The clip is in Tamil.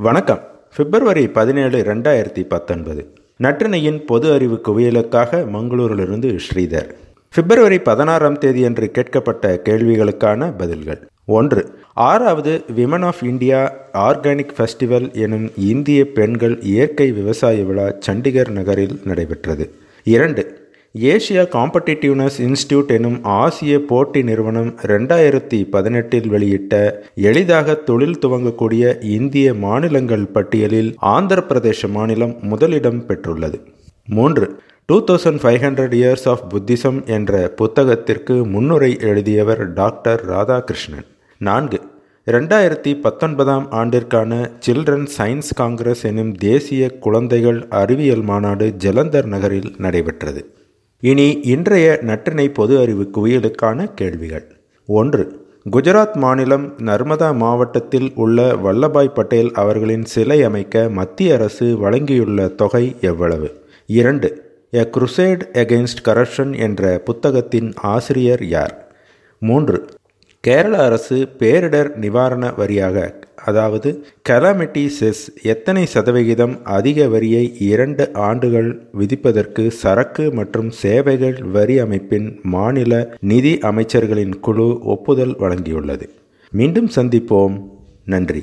வணக்கம். பிப்ரவரி பதினேழு ரெண்டாயிரத்தி பத்தொன்பது. நற்றினையின் பொது அறிவு குவியலுக்காக மங்களூரிலிருந்து ஸ்ரீதர். பிப்ரவரி பதினாறாம் தேதியன்று கேட்கப்பட்ட கேள்விகளுக்கான பதில்கள். ஒன்று ஆறாவது women of India organic festival எனும் இந்திய பெண்கள் இயற்கை விவசாய விழா சண்டிகர் நகரில் நடைபெற்றது. இரண்டு ஏசியா காம்படிட்டிவ்னஸ் இன்ஸ்டியூட் எனும் ஆசிய போட்டி நிறுவனம் ரெண்டாயிரத்தி பதினெட்டில் வெளியிட்ட எளிதாக தொழில் துவங்கக்கூடிய இந்திய மாநிலங்கள் பட்டியலில் ஆந்திர பிரதேச மாநிலம் முதலிடம் பெற்றுள்ளது. மூன்று two thousand five hundred years of Buddhism என்ற புத்தகத்திற்கு முன்னுரை எழுதியவர் டாக்டர் ராதாகிருஷ்ணன். நான்கு ரெண்டாயிரத்தி பத்தொன்பதாம் ஆண்டிற்கான சில்ட்ரன் சயின்ஸ் காங்கிரஸ் எனும் தேசிய குழந்தைகள் அறிவியல் மாநாடு ஜலந்தர் நகரில் நடைபெற்றது. இனி இன்றைய நற்றினை பொது அறிவு குவியலுக்கான கேள்விகள். ஒன்று குஜராத் மாநிலம் நர்மதா மாவட்டத்தில் உள்ள வல்லபாய் பட்டேல் அவர்களின் சிலை அமைக்க மத்திய அரசு வழங்கியுள்ள தொகை எவ்வளவு? இரண்டு எ குருசேட் எகெயின்ஸ்ட் கரப்ஷன் என்ற புத்தகத்தின் ஆசிரியர் யார்? மூன்று கேரள அரசு பேரிடர் நிவாரண வரியாக அதாவது கலாமிட்டிசெஸ் எத்தனை சதவிகிதம் அதிக வரியை இரண்டு ஆண்டுகள் விதிப்பதற்கு சரக்கு மற்றும் சேவைகள் வரி அமைப்பின் மாநில நிதி அமைச்சர்களின் குழு ஒப்புதல் வழங்கியுள்ளது. மீண்டும் சந்திப்போம். நன்றி.